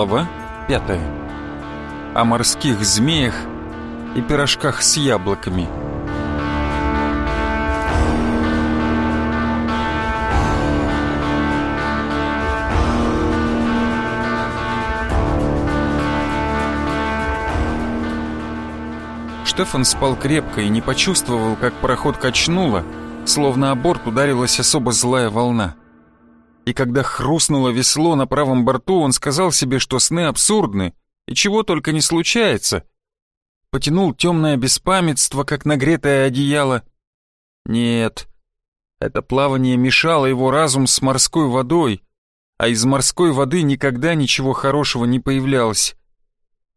Глава пятая. О морских змеях и пирожках с яблоками. Штефан спал крепко и не почувствовал, как пароход качнуло, словно о борт ударилась особо злая волна и когда хрустнуло весло на правом борту, он сказал себе, что сны абсурдны, и чего только не случается. Потянул темное беспамятство, как нагретое одеяло. Нет, это плавание мешало его разум с морской водой, а из морской воды никогда ничего хорошего не появлялось.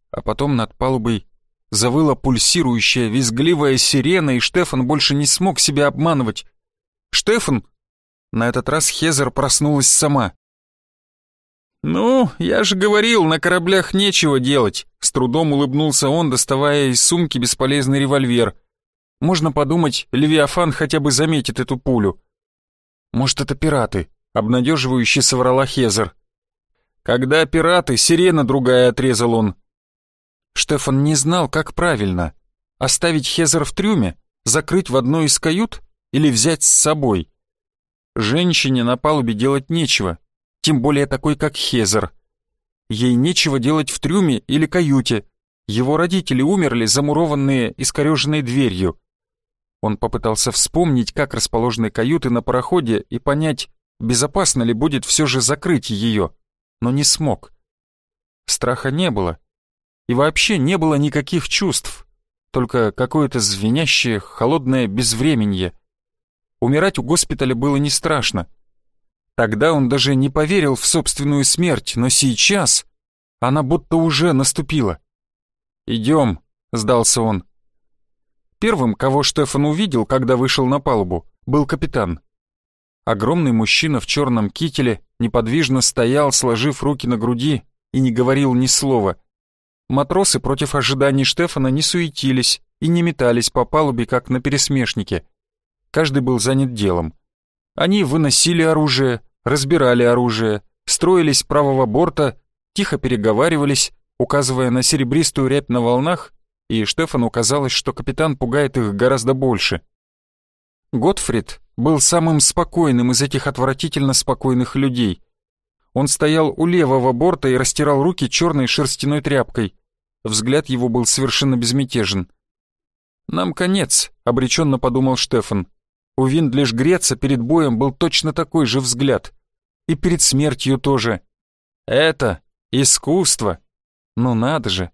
А потом над палубой завыла пульсирующая, визгливая сирена, и Штефан больше не смог себя обманывать. Штефан на этот раз Хезер проснулась сама. «Ну, я же говорил, на кораблях нечего делать», — с трудом улыбнулся он, доставая из сумки бесполезный револьвер. «Можно подумать, Левиафан хотя бы заметит эту пулю». «Может, это пираты», — обнадеживающе соврала Хезер. «Когда пираты, сирена другая», — отрезал он. Штефан не знал, как правильно. Оставить Хезер в трюме, закрыть в одной из кают или взять с собой. Женщине на палубе делать нечего, тем более такой, как Хезер. Ей нечего делать в трюме или каюте. Его родители умерли, замурованные искореженной дверью. Он попытался вспомнить, как расположены каюты на пароходе и понять, безопасно ли будет все же закрыть ее, но не смог. Страха не было. И вообще не было никаких чувств, только какое-то звенящее, холодное безвременье — Умирать у госпиталя было не страшно. Тогда он даже не поверил в собственную смерть, но сейчас она будто уже наступила. «Идем», — сдался он. Первым, кого Штефан увидел, когда вышел на палубу, был капитан. Огромный мужчина в черном кителе неподвижно стоял, сложив руки на груди, и не говорил ни слова. Матросы против ожиданий Штефана не суетились и не метались по палубе, как на пересмешнике. Каждый был занят делом. Они выносили оружие, разбирали оружие, строились правого борта, тихо переговаривались, указывая на серебристую рябь на волнах, и Штефану казалось, что капитан пугает их гораздо больше. Готфрид был самым спокойным из этих отвратительно спокойных людей. Он стоял у левого борта и растирал руки черной шерстяной тряпкой. Взгляд его был совершенно безмятежен. «Нам конец», — обреченно подумал Штефан. У Виндлиш Греца перед боем был точно такой же взгляд. И перед смертью тоже. Это искусство. Ну надо же.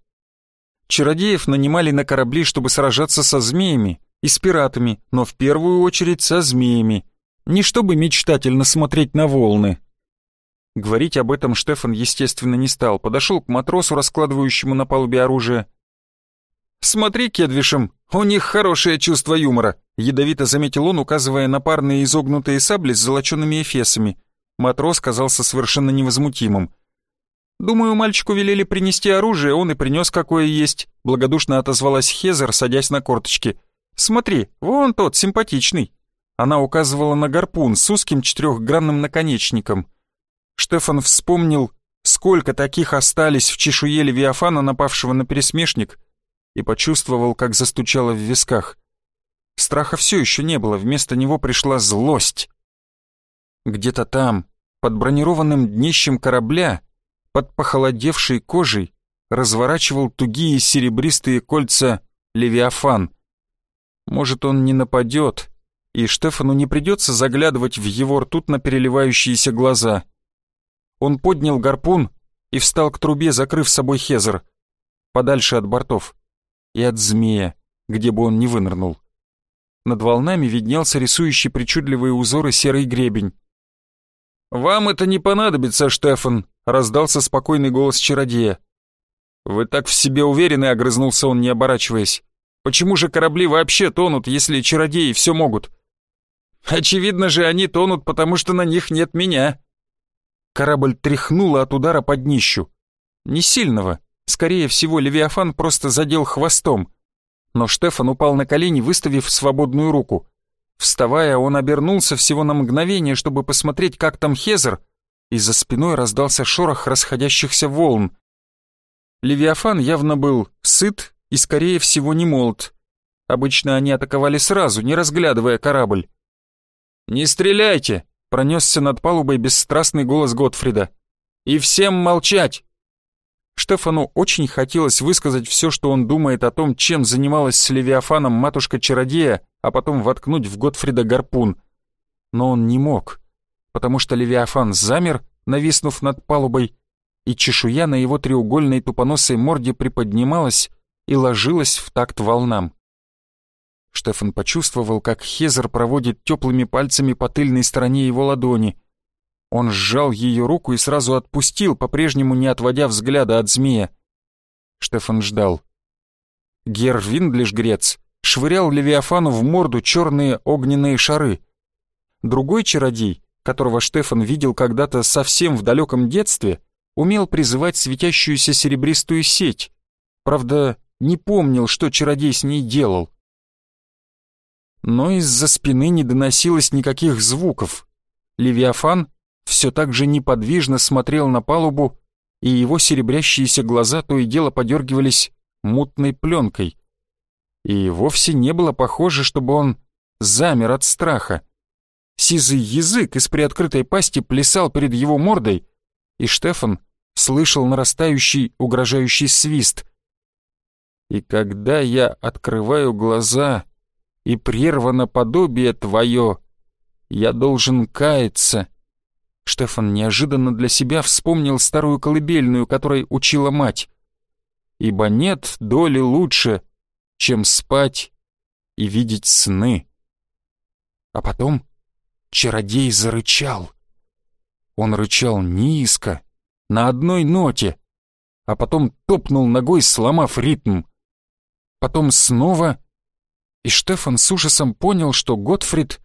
Чародеев нанимали на корабли, чтобы сражаться со змеями и с пиратами, но в первую очередь со змеями. Не чтобы мечтательно смотреть на волны. Говорить об этом Штефан, естественно, не стал. Подошел к матросу, раскладывающему на палубе оружие. «Смотри, Кедвишем, у них хорошее чувство юмора», — ядовито заметил он, указывая на парные изогнутые сабли с золочеными эфесами. Матрос казался совершенно невозмутимым. «Думаю, мальчику велели принести оружие, он и принес какое есть», — благодушно отозвалась Хезер, садясь на корточки. «Смотри, вон тот, симпатичный». Она указывала на гарпун с узким четырехгранным наконечником. Штефан вспомнил, сколько таких остались в чешуе Левиафана, напавшего на пересмешник, и почувствовал, как застучало в висках. Страха все еще не было, вместо него пришла злость. Где-то там, под бронированным днищем корабля, под похолодевшей кожей, разворачивал тугие серебристые кольца Левиафан. Может, он не нападет, и Штефану не придется заглядывать в его ртутно переливающиеся глаза. Он поднял гарпун и встал к трубе, закрыв собой Хезер, подальше от бортов и от змея, где бы он ни вынырнул. Над волнами виднелся рисующий причудливые узоры серый гребень. «Вам это не понадобится, Штефан», — раздался спокойный голос чародея. «Вы так в себе уверены», — огрызнулся он, не оборачиваясь. «Почему же корабли вообще тонут, если чародеи все могут?» «Очевидно же, они тонут, потому что на них нет меня». Корабль тряхнуло от удара под днищу. Не сильного, Скорее всего, Левиафан просто задел хвостом. Но Штефан упал на колени, выставив свободную руку. Вставая, он обернулся всего на мгновение, чтобы посмотреть, как там Хезер, и за спиной раздался шорох расходящихся волн. Левиафан явно был сыт и, скорее всего, не молод. Обычно они атаковали сразу, не разглядывая корабль. «Не стреляйте!» — пронесся над палубой бесстрастный голос Готфрида. «И всем молчать!» Штефану очень хотелось высказать все, что он думает о том, чем занималась с Левиафаном матушка-чародея, а потом воткнуть в Готфрида гарпун. Но он не мог, потому что Левиафан замер, нависнув над палубой, и чешуя на его треугольной тупоносой морде приподнималась и ложилась в такт волнам. Штефан почувствовал, как Хезер проводит теплыми пальцами по тыльной стороне его ладони. Он сжал ее руку и сразу отпустил, по-прежнему не отводя взгляда от змея. Штефан ждал. Гер Виндлиш-грец швырял Левиафану в морду черные огненные шары. Другой чародей, которого Штефан видел когда-то совсем в далеком детстве, умел призывать светящуюся серебристую сеть. Правда, не помнил, что чародей с ней делал. Но из-за спины не доносилось никаких звуков. Левиафан все так же неподвижно смотрел на палубу, и его серебрящиеся глаза то и дело подергивались мутной пленкой. И вовсе не было похоже, чтобы он замер от страха. Сизый язык из приоткрытой пасти плясал перед его мордой, и Штефан слышал нарастающий угрожающий свист. И когда я открываю глаза, и прервано подобие твое, я должен каяться. Штефан неожиданно для себя вспомнил старую колыбельную, которой учила мать. Ибо нет доли лучше, чем спать и видеть сны. А потом чародей зарычал. Он рычал низко, на одной ноте, а потом топнул ногой, сломав ритм. Потом снова, и Штефан с ужасом понял, что Готфрид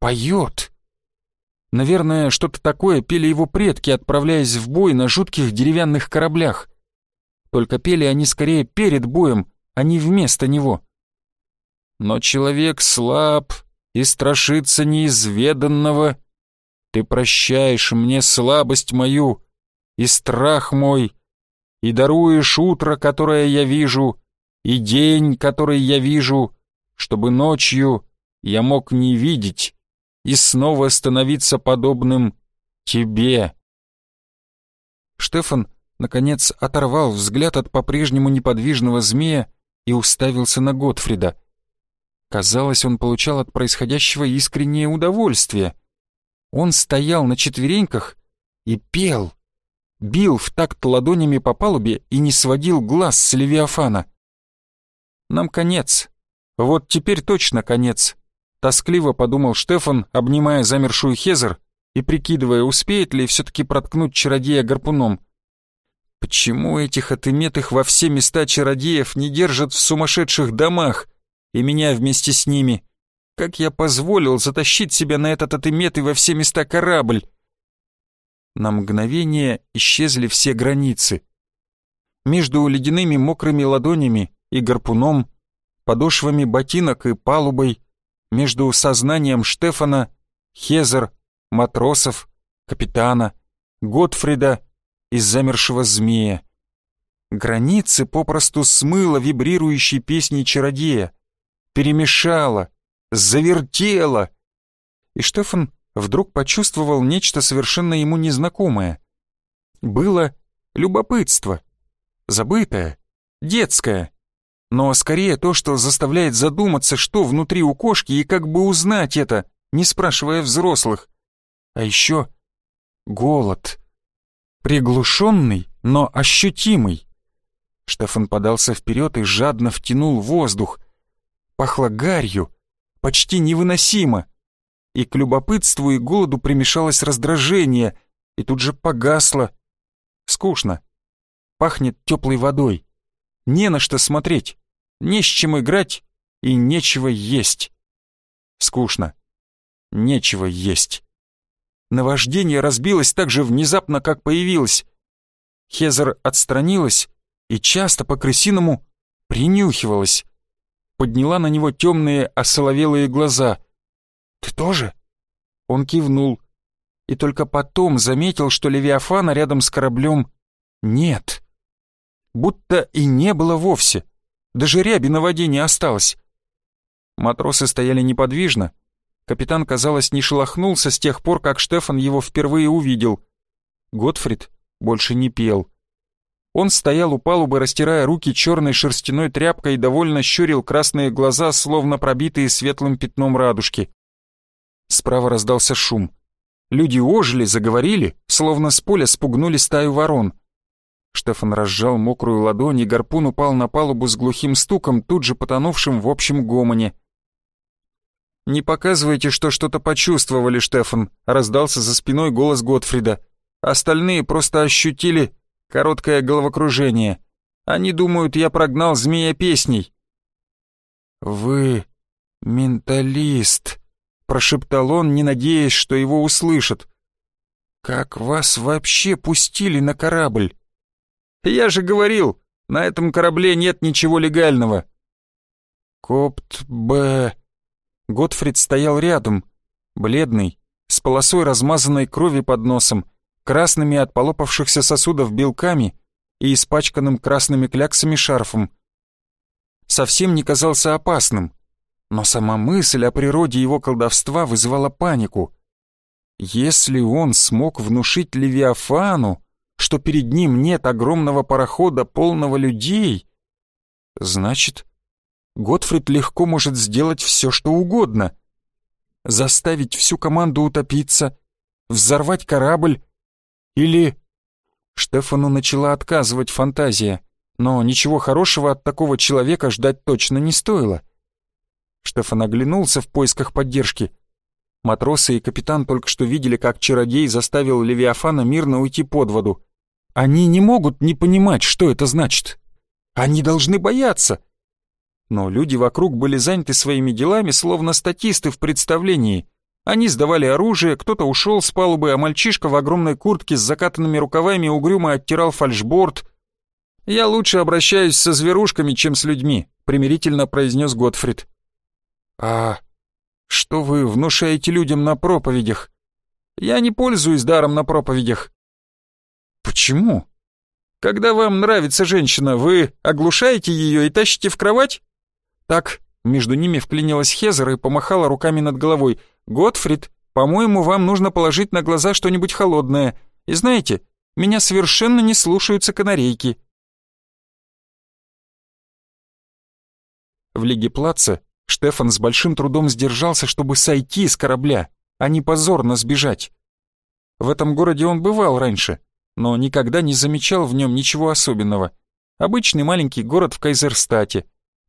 поет. Наверное, что-то такое пели его предки, отправляясь в бой на жутких деревянных кораблях. Только пели они скорее перед боем, а не вместо него. Но человек слаб и страшится неизведанного. Ты прощаешь мне слабость мою, и страх мой, и даруешь утро, которое я вижу, и день, который я вижу, чтобы ночью я мог не видеть и снова становиться подобным тебе. Штефан, наконец, оторвал взгляд от по-прежнему неподвижного змея и уставился на Готфрида. Казалось, он получал от происходящего искреннее удовольствие. Он стоял на четвереньках и пел бил в такт ладонями по палубе и не сводил глаз с Левиафана. «Нам конец. Вот теперь точно конец», — тоскливо подумал Штефан, обнимая замершую Хезер и прикидывая, успеет ли все-таки проткнуть чародея гарпуном. «Почему этих отыметых во все места чародеев не держат в сумасшедших домах, и меня вместе с ними? Как я позволил затащить себя на этот отыметый во все места корабль?» На мгновение исчезли все границы. Между ледяными мокрыми ладонями и гарпуном, подошвами ботинок и палубой, между сознанием Штефана, Хезер, матросов, капитана, Готфрида и замершего змея. Границы попросту смыло вибрирующей песни чародея, перемешала, завертела. И Штефан вдруг почувствовал нечто совершенно ему незнакомое. Было любопытство, забытое, детское, но скорее то, что заставляет задуматься, что внутри у кошки и как бы узнать это, не спрашивая взрослых. А еще голод. Приглушенный, но ощутимый. Штефан подался вперед и жадно втянул воздух. Пахло гарью, почти невыносимо и к любопытству и голоду примешалось раздражение, и тут же погасло. Скучно. Пахнет теплой водой. Не на что смотреть, не с чем играть и нечего есть. Скучно. Нечего есть. Наваждение разбилось так же внезапно, как появилось. Хезер отстранилась и часто по-крысиному принюхивалась. Подняла на него темные осоловелые глаза — «Ты тоже?» Он кивнул и только потом заметил, что Левиафана рядом с кораблем нет. будто и не было вовсе. Даже ряби на воде не осталось. Матросы стояли неподвижно. Капитан, казалось, не шелохнулся с тех пор, как Штефан его впервые увидел. Готфрид больше не пел. Он стоял у палубы, растирая руки черной шерстяной тряпкой и довольно щурил красные глаза, словно пробитые светлым пятном радужки. Справа раздался шум. Люди ожили, заговорили, словно с поля спугнули стаю ворон. Штефан разжал мокрую ладонь, и гарпун упал на палубу с глухим стуком, тут же потонувшим в общем гомоне. «Не показывайте, что что-то почувствовали, Штефан», — раздался за спиной голос Готфрида. «Остальные просто ощутили короткое головокружение. Они думают, я прогнал змея песней». «Вы менталист», — прошептал он, не надеясь, что его услышат. «Как вас вообще пустили на корабль?» «Я же говорил, на этом корабле нет ничего легального». «Копт Б...» Готфрид стоял рядом, бледный, с полосой размазанной крови под носом, красными от полопавшихся сосудов белками и испачканным красными кляксами шарфом. Совсем не казался опасным, но сама мысль о природе его колдовства вызывала панику. Если он смог внушить Левиафану, что перед ним нет огромного парохода, полного людей, значит, Готфрид легко может сделать все, что угодно. Заставить всю команду утопиться, взорвать корабль или... Штефану начала отказывать фантазия, но ничего хорошего от такого человека ждать точно не стоило. Штефан оглянулся в поисках поддержки. Матросы и капитан только что видели, как чародей заставил Левиафана мирно уйти под воду. Они не могут не понимать, что это значит. Они должны бояться. Но люди вокруг были заняты своими делами, словно статисты в представлении. Они сдавали оружие, кто-то ушел с палубы, а мальчишка в огромной куртке с закатанными рукавами угрюмо оттирал фальшборд. «Я лучше обращаюсь со зверушками, чем с людьми», — примирительно произнес Готфрид. «А что вы внушаете людям на проповедях?» «Я не пользуюсь даром на проповедях». «Почему?» «Когда вам нравится женщина, вы оглушаете ее и тащите в кровать?» Так, между ними вклинилась Хезер и помахала руками над головой. «Готфрид, по-моему, вам нужно положить на глаза что-нибудь холодное. И знаете, меня совершенно не слушаются канарейки». В Лиге Плаца Штефан с большим трудом сдержался, чтобы сойти с корабля, а не позорно сбежать. В этом городе он бывал раньше, но никогда не замечал в нем ничего особенного. Обычный маленький город в Кайзерстате,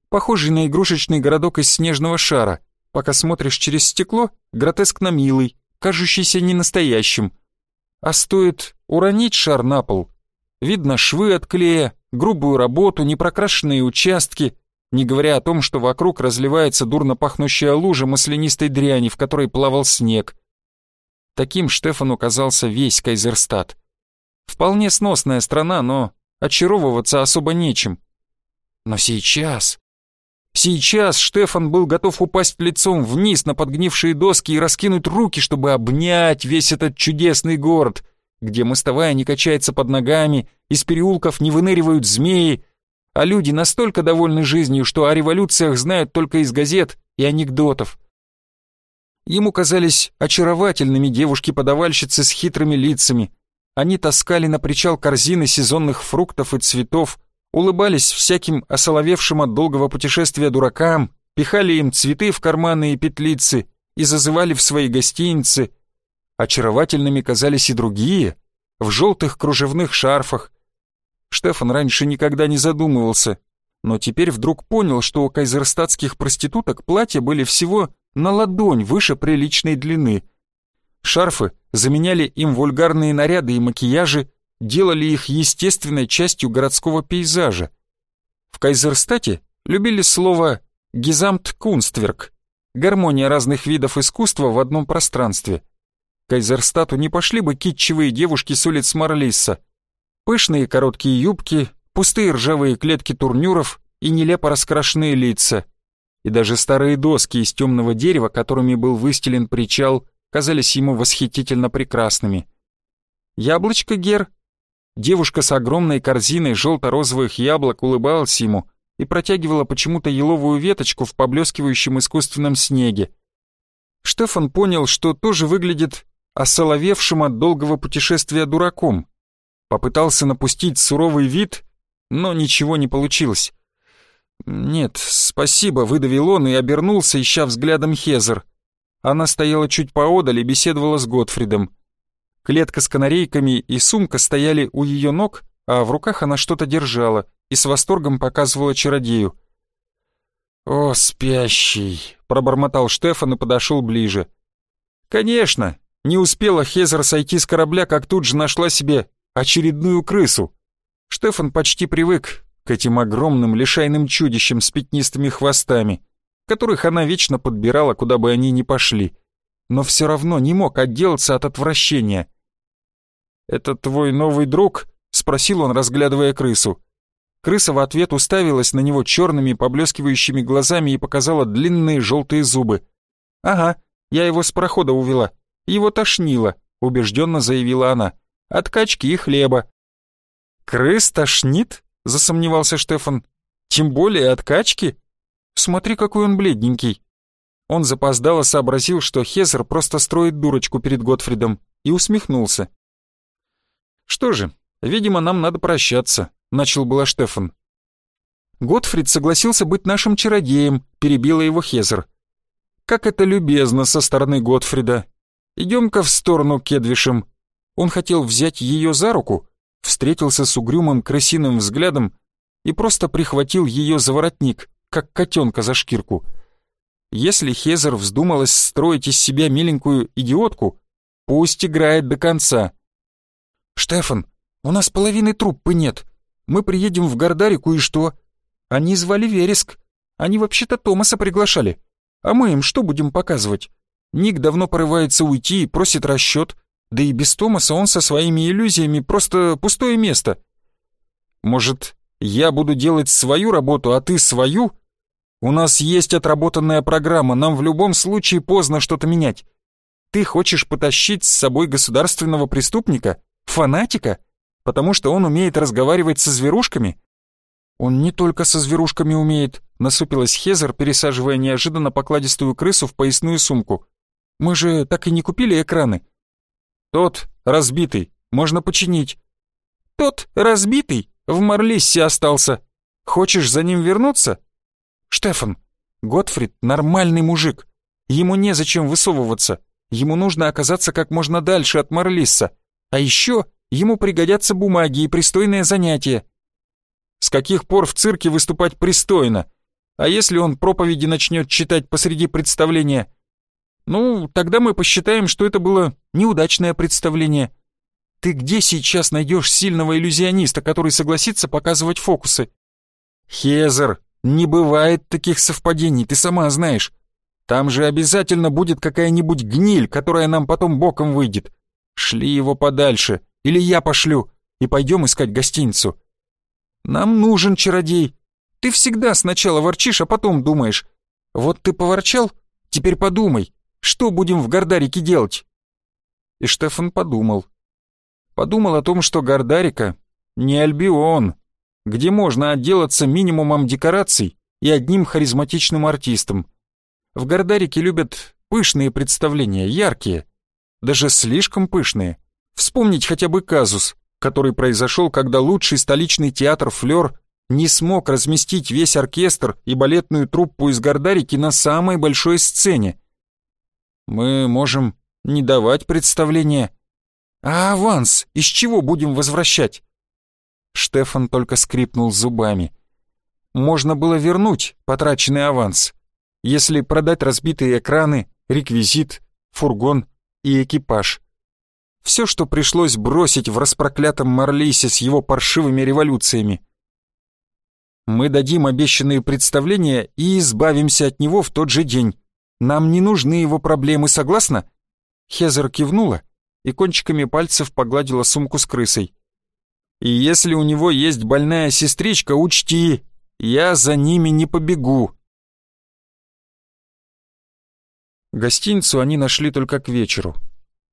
похожий на игрушечный городок из снежного шара. Пока смотришь через стекло, гротескно милый, кажущийся ненастоящим. А стоит уронить шар на пол, видно швы от клея, грубую работу, непрокрашенные участки, не говоря о том, что вокруг разливается дурно пахнущая лужа маслянистой дряни, в которой плавал снег. Таким Штефану казался весь Кайзерстад. Вполне сносная страна, но очаровываться особо нечем. Но сейчас... Сейчас Штефан был готов упасть лицом вниз на подгнившие доски и раскинуть руки, чтобы обнять весь этот чудесный город, где мостовая не качается под ногами, из переулков не выныривают змеи, а люди настолько довольны жизнью, что о революциях знают только из газет и анекдотов. Ему казались очаровательными девушки-подавальщицы с хитрыми лицами. Они таскали на причал корзины сезонных фруктов и цветов, улыбались всяким осоловевшим от долгого путешествия дуракам, пихали им цветы в карманы и петлицы и зазывали в свои гостиницы. Очаровательными казались и другие, в желтых кружевных шарфах. Штефан раньше никогда не задумывался, но теперь вдруг понял, что у кайзерстатских проституток платья были всего на ладонь выше приличной длины. Шарфы заменяли им вульгарные наряды и макияжи, делали их естественной частью городского пейзажа. В Кайзерстате любили слово «гизамт-кунстверк» — гармония разных видов искусства в одном пространстве. Кайзерстату не пошли бы китчевые девушки с улиц Марлисса. Пышные короткие юбки, пустые ржавые клетки турнюров и нелепо раскрашенные лица. И даже старые доски из темного дерева, которыми был выстелен причал, казались ему восхитительно прекрасными. «Яблочко, Гер?» Девушка с огромной корзиной желто-розовых яблок улыбалась ему и протягивала почему-то еловую веточку в поблескивающем искусственном снеге. Штефан понял, что тоже выглядит осоловевшим от долгого путешествия дураком. Попытался напустить суровый вид, но ничего не получилось. «Нет, спасибо», — выдавил он и обернулся, ища взглядом Хезер. Она стояла чуть поодаль и беседовала с Готфридом. Клетка с канарейками и сумка стояли у ее ног, а в руках она что-то держала и с восторгом показывала чародею. «О, спящий!» — пробормотал Штефан и подошел ближе. «Конечно! Не успела Хезер сойти с корабля, как тут же нашла себе очередную крысу. Штефан почти привык к этим огромным лишайным чудищам с пятнистыми хвостами, которых она вечно подбирала, куда бы они ни пошли, но все равно не мог отделаться от отвращения. «Это твой новый друг?» — спросил он, разглядывая крысу. Крыса в ответ уставилась на него черными поблескивающими глазами и показала длинные желтые зубы. «Ага, я его с прохода увела. Его тошнило», — убежденно заявила она. «От качки и хлеба». «Крыс тошнит?» — засомневался Штефан. «Тем более от качки? Смотри, какой он бледненький». Он запоздало сообразил, что Хезер просто строит дурочку перед Готфридом, и усмехнулся. «Что же, видимо, нам надо прощаться», — начал было Штефан. «Готфрид согласился быть нашим чародеем», — перебила его Хезер. «Как это любезно со стороны Готфрида. Идем-ка в сторону Кедвишем». Он хотел взять ее за руку, встретился с угрюмым крысиным взглядом и просто прихватил ее за воротник, как котенка за шкирку. Если Хезер вздумалась строить из себя миленькую идиотку, пусть играет до конца. «Штефан, у нас половины труппы нет. Мы приедем в Гордарику и что? Они звали Вереск. Они вообще-то Томаса приглашали. А мы им что будем показывать? Ник давно порывается уйти и просит расчет, да и без Томаса он со своими иллюзиями просто пустое место. Может, я буду делать свою работу, а ты свою? У нас есть отработанная программа, нам в любом случае поздно что-то менять. Ты хочешь потащить с собой государственного преступника, фанатика, потому что он умеет разговаривать со зверушками? Он не только со зверушками умеет, насупилась Хезер, пересаживая неожиданно покладистую крысу в поясную сумку. Мы же так и не купили экраны. «Тот разбитый, можно починить». «Тот разбитый в Марлиссе остался. Хочешь за ним вернуться?» «Штефан, Готфрид нормальный мужик. Ему незачем высовываться. Ему нужно оказаться как можно дальше от Марлисса. А еще ему пригодятся бумаги и пристойное занятие». «С каких пор в цирке выступать пристойно? А если он проповеди начнет читать посреди представления?» Ну, тогда мы посчитаем, что это было неудачное представление. Ты где сейчас найдешь сильного иллюзиониста, который согласится показывать фокусы? Хезер, не бывает таких совпадений, ты сама знаешь. Там же обязательно будет какая-нибудь гниль, которая нам потом боком выйдет. Шли его подальше, или я пошлю, и пойдем искать гостиницу. Нам нужен чародей. Ты всегда сначала ворчишь, а потом думаешь. Вот ты поворчал, теперь подумай, что будем в Гордарике делать?» И Штефан подумал. Подумал о том, что Гордарика не Альбион, где можно отделаться минимумом декораций и одним харизматичным артистом. В Гордарике любят пышные представления, яркие, даже слишком пышные. Вспомнить хотя бы казус, который произошел, когда лучший столичный театр «Флёр» не смог разместить весь оркестр и балетную труппу из Гордарики на самой большой сцене. Мы можем не давать представления. А аванс из чего будем возвращать? Штефан только скрипнул зубами. Можно было вернуть потраченный аванс, если продать разбитые экраны, реквизит, фургон и экипаж. Все, что пришлось бросить в распроклятом Марлисе с его паршивыми революциями. Мы дадим обещанные представления и избавимся от него в тот же день. Нам не нужны его проблемы, согласна?» Хезер кивнула и кончиками пальцев погладила сумку с крысой. «И если у него есть больная сестричка, учти, я за ними не побегу». Гостиницу они нашли только к вечеру.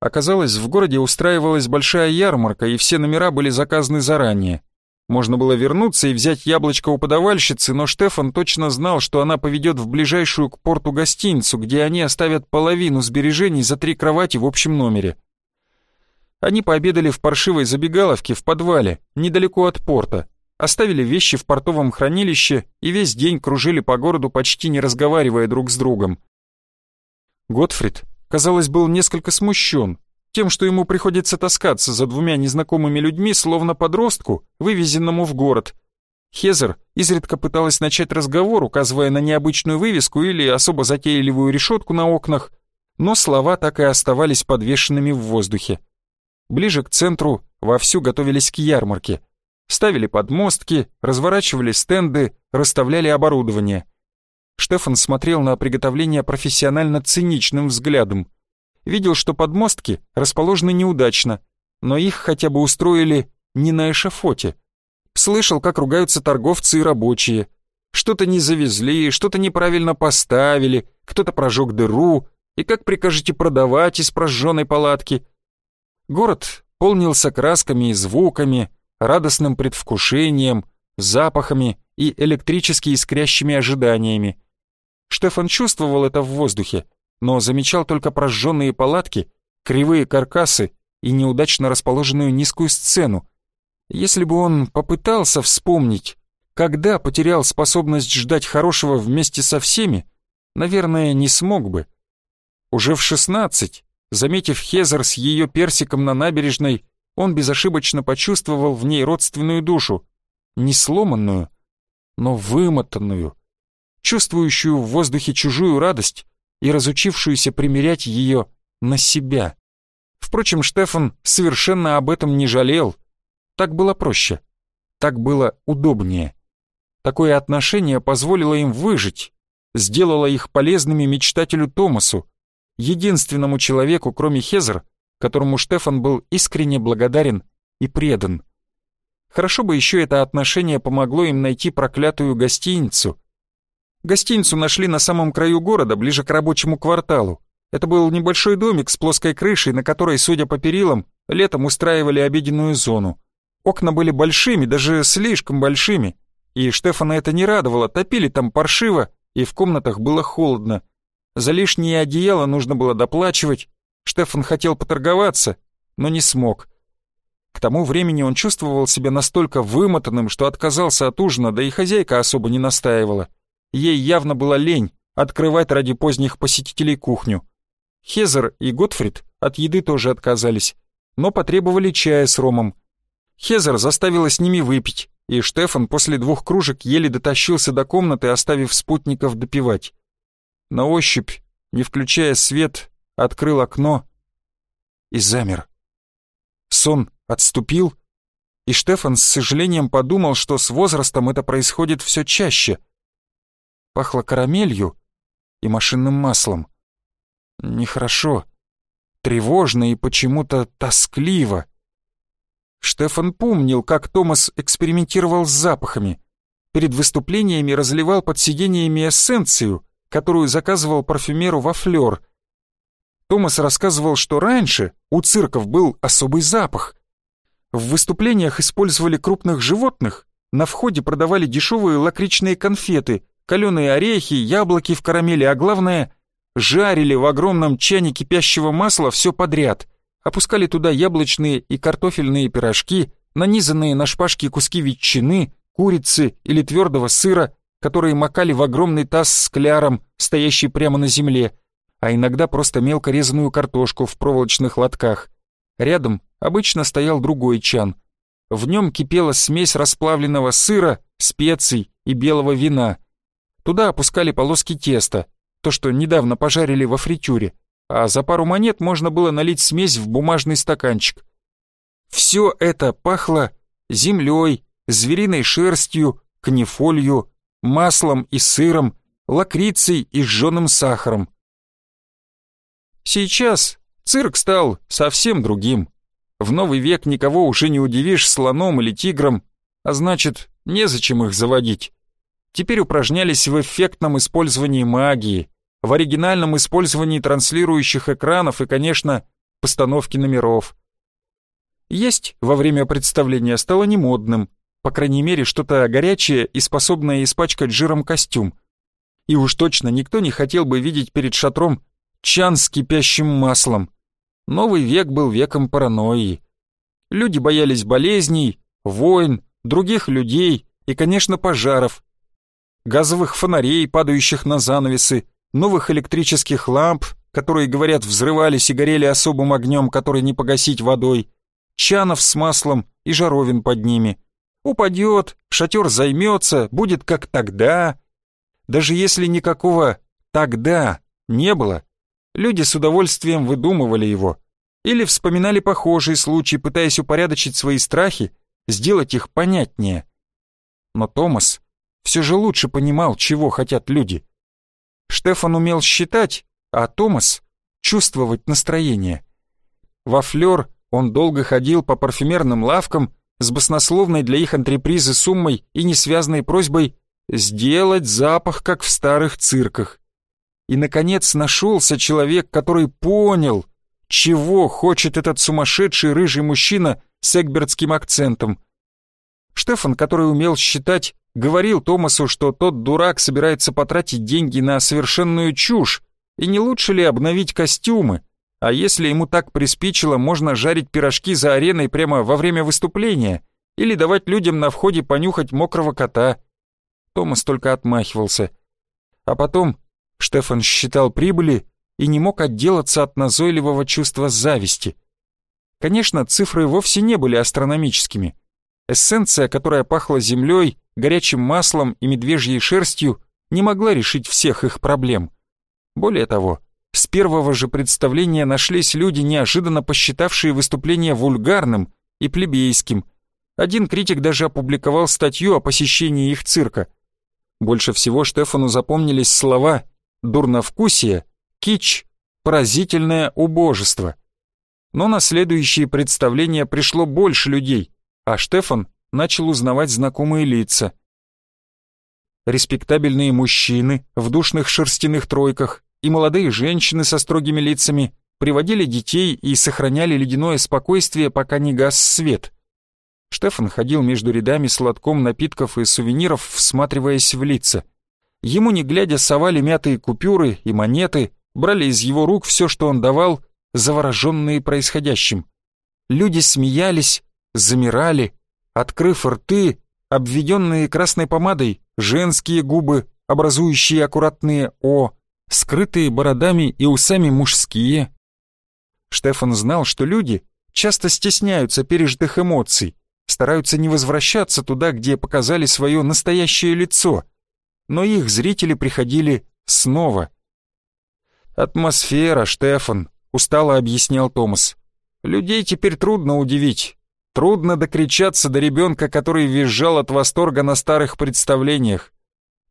Оказалось, в городе устраивалась большая ярмарка, и все номера были заказаны заранее. Можно было вернуться и взять яблочко у подавальщицы, но Штефан точно знал, что она поведет в ближайшую к порту гостиницу, где они оставят половину сбережений за три кровати в общем номере. Они пообедали в паршивой забегаловке в подвале, недалеко от порта, оставили вещи в портовом хранилище и весь день кружили по городу, почти не разговаривая друг с другом. Готфрид, казалось, был несколько смущен, тем, что ему приходится таскаться за двумя незнакомыми людьми, словно подростку, вывезенному в город. Хезер изредка пыталась начать разговор, указывая на необычную вывеску или особо затейливую решетку на окнах, но слова так и оставались подвешенными в воздухе. Ближе к центру вовсю готовились к ярмарке. Ставили подмостки, разворачивали стенды, расставляли оборудование. Штефан смотрел на приготовление профессионально циничным взглядом – видел, что подмостки расположены неудачно, но их хотя бы устроили не на эшафоте. Слышал, как ругаются торговцы и рабочие. Что-то не завезли, что-то неправильно поставили, кто-то прожег дыру, и как прикажете продавать из прожженной палатки. Город полнился красками и звуками, радостным предвкушением, запахами и электрически искрящими ожиданиями. Штефан чувствовал это в воздухе, но замечал только прожженные палатки, кривые каркасы и неудачно расположенную низкую сцену. Если бы он попытался вспомнить, когда потерял способность ждать хорошего вместе со всеми, наверное, не смог бы. Уже в шестнадцать, заметив Хезер с ее персиком на набережной, он безошибочно почувствовал в ней родственную душу, не сломанную, но вымотанную, чувствующую в воздухе чужую радость и разучившуюся примерять ее на себя. Впрочем, Штефан совершенно об этом не жалел. Так было проще. Так было удобнее. Такое отношение позволило им выжить, сделало их полезными мечтателю Томасу, единственному человеку, кроме Хезер, которому Штефан был искренне благодарен и предан. Хорошо бы еще это отношение помогло им найти проклятую гостиницу, Гостиницу нашли на самом краю города, ближе к рабочему кварталу. Это был небольшой домик с плоской крышей, на которой, судя по перилам, летом устраивали обеденную зону. Окна были большими, даже слишком большими, и Штефана это не радовало, топили там паршиво, и в комнатах было холодно. За лишнее одеяло нужно было доплачивать. Штефан хотел поторговаться, но не смог. К тому времени он чувствовал себя настолько вымотанным, что отказался от ужина, да и хозяйка особо не настаивала. Ей явно было лень открывать ради поздних посетителей кухню. Хезер и Готфрид от еды тоже отказались, но потребовали чая с ромом. Хезер заставила с ними выпить, и Штефан после двух кружек еле дотащился до комнаты, оставив спутников допивать. На ощупь, не включая свет, открыл окно и замер. Сон отступил, и Штефан с сожалением подумал, что с возрастом это происходит все чаще — Пахло карамелью и машинным маслом. Нехорошо, тревожно и почему-то тоскливо. Штефан помнил, как Томас экспериментировал с запахами. Перед выступлениями разливал под сиденьями эссенцию, которую заказывал парфюмеру во флёр. Томас рассказывал, что раньше у цирков был особый запах. В выступлениях использовали крупных животных, на входе продавали дешевые лакричные конфеты, каленые орехи, яблоки в карамели, а главное, жарили в огромном чане кипящего масла все подряд. Опускали туда яблочные и картофельные пирожки, нанизанные на шпажки куски ветчины, курицы или твердого сыра, которые макали в огромный таз с кляром, стоящий прямо на земле, а иногда просто мелко резаную картошку в проволочных лотках. Рядом обычно стоял другой чан. В нем кипела смесь расплавленного сыра, специй и белого вина — Туда опускали полоски теста, то, что недавно пожарили во фритюре, а за пару монет можно было налить смесь в бумажный стаканчик. Все это пахло землей, звериной шерстью, канифолью, маслом и сыром, лакрицей и жженым сахаром. Сейчас цирк стал совсем другим. В новый век никого уже не удивишь слоном или тигром, а значит, незачем их заводить теперь упражнялись в эффектном использовании магии, в оригинальном использовании транслирующих экранов и, конечно, постановки номеров. Есть во время представления стало немодным, по крайней мере, что-то горячее и способное испачкать жиром костюм. И уж точно никто не хотел бы видеть перед шатром чан с кипящим маслом. Новый век был веком паранойи. Люди боялись болезней, войн, других людей и, конечно, пожаров, газовых фонарей, падающих на занавесы, новых электрических ламп, которые, говорят, взрывались и горели особым огнем, который не погасить водой, чанов с маслом и жаровин под ними. Упадет, шатер займется, будет как тогда. Даже если никакого «тогда» не было, люди с удовольствием выдумывали его или вспоминали похожие случаи, пытаясь упорядочить свои страхи, сделать их понятнее. Но Томас все же лучше понимал, чего хотят люди. Штефан умел считать, а Томас — чувствовать настроение. Во флёр он долго ходил по парфюмерным лавкам с баснословной для их антрепризы суммой и несвязной просьбой сделать запах, как в старых цирках. И, наконец, нашелся человек, который понял, чего хочет этот сумасшедший рыжий мужчина с эгбертским акцентом. Штефан, который умел считать, говорил Томасу, что тот дурак собирается потратить деньги на совершенную чушь, и не лучше ли обновить костюмы, а если ему так приспичило, можно жарить пирожки за ареной прямо во время выступления или давать людям на входе понюхать мокрого кота. Томас только отмахивался. А потом Штефан считал прибыли и не мог отделаться от назойливого чувства зависти. Конечно, цифры вовсе не были астрономическими. Эссенция, которая пахла землей, горячим маслом и медвежьей шерстью, не могла решить всех их проблем. Более того, первого же представления нашлись люди, неожиданно посчитавшие выступление вульгарным и плебейским. Один критик даже опубликовал статью о посещении их цирка. Больше всего Штефану запомнились слова «дурновкусие», «кич», «поразительное убожество». Но на следующие представления пришло больше людей, а Штефан начал узнавать знакомые лица. Респектабельные мужчины в душных шерстяных тройках, и молодые женщины со строгими лицами приводили детей и сохраняли ледяное спокойствие, пока не гас свет. Штефан ходил между рядами с лотком напитков и сувениров, всматриваясь в лица. Ему, не глядя, совали мятые купюры и монеты, брали из его рук все, что он давал, завороженные происходящим. Люди смеялись, замирали, открыв рты, обведенные красной помадой, женские губы, образующие аккуратные «О», скрытые бородами и усами мужские. Штефан знал, что люди часто стесняются пережитых эмоций, стараются не возвращаться туда, где показали свое настоящее лицо, но их зрители приходили снова. «Атмосфера, Штефан», — устало объяснял Томас. «Людей теперь трудно удивить. Трудно докричаться до ребенка, который визжал от восторга на старых представлениях.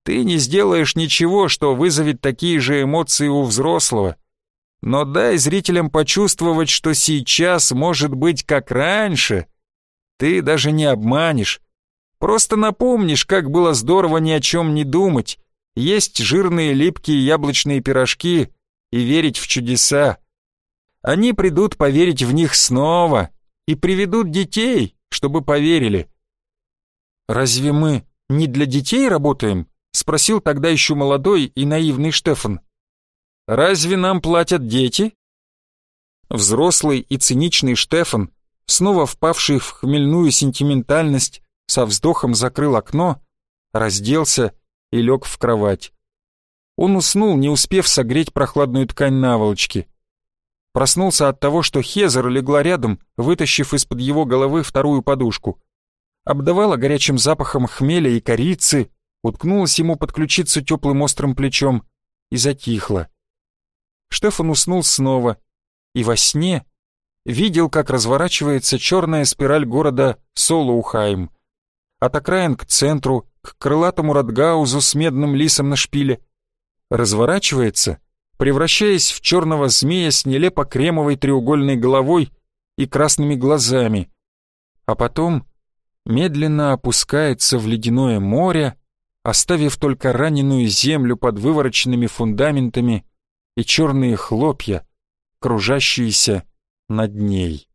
Ты не сделаешь ничего, что вызовет такие же эмоции у взрослого. Но дай зрителям почувствовать, что сейчас может быть как раньше. Ты даже не обманешь. Просто напомнишь, как было здорово ни о чем не думать, есть жирные липкие яблочные пирожки и верить в чудеса. Они придут поверить в них снова и приведут детей, чтобы поверили. Разве мы не для детей работаем? Спросил тогда еще молодой и наивный Штефан. «Разве нам платят дети?» Взрослый и циничный Штефан, снова впавший в хмельную сентиментальность, со вздохом закрыл окно, разделся и лег в кровать. Он уснул, не успев согреть прохладную ткань наволочки. Проснулся от того, что Хезер легла рядом, вытащив из-под его головы вторую подушку. Обдавала горячим запахом хмеля и корицы, уткнулась ему под ключицу теплым острым плечом и затихла. Штефан уснул снова и во сне видел, как разворачивается черная спираль города Солоухайм. От окраин к центру, к крылатому Радгаузу с медным лисом на шпиле. Разворачивается, превращаясь в черного змея с нелепо кремовой треугольной головой и красными глазами. А потом медленно опускается в ледяное море, оставив только раненую землю под вывороченными фундаментами и черные хлопья, кружащиеся над ней.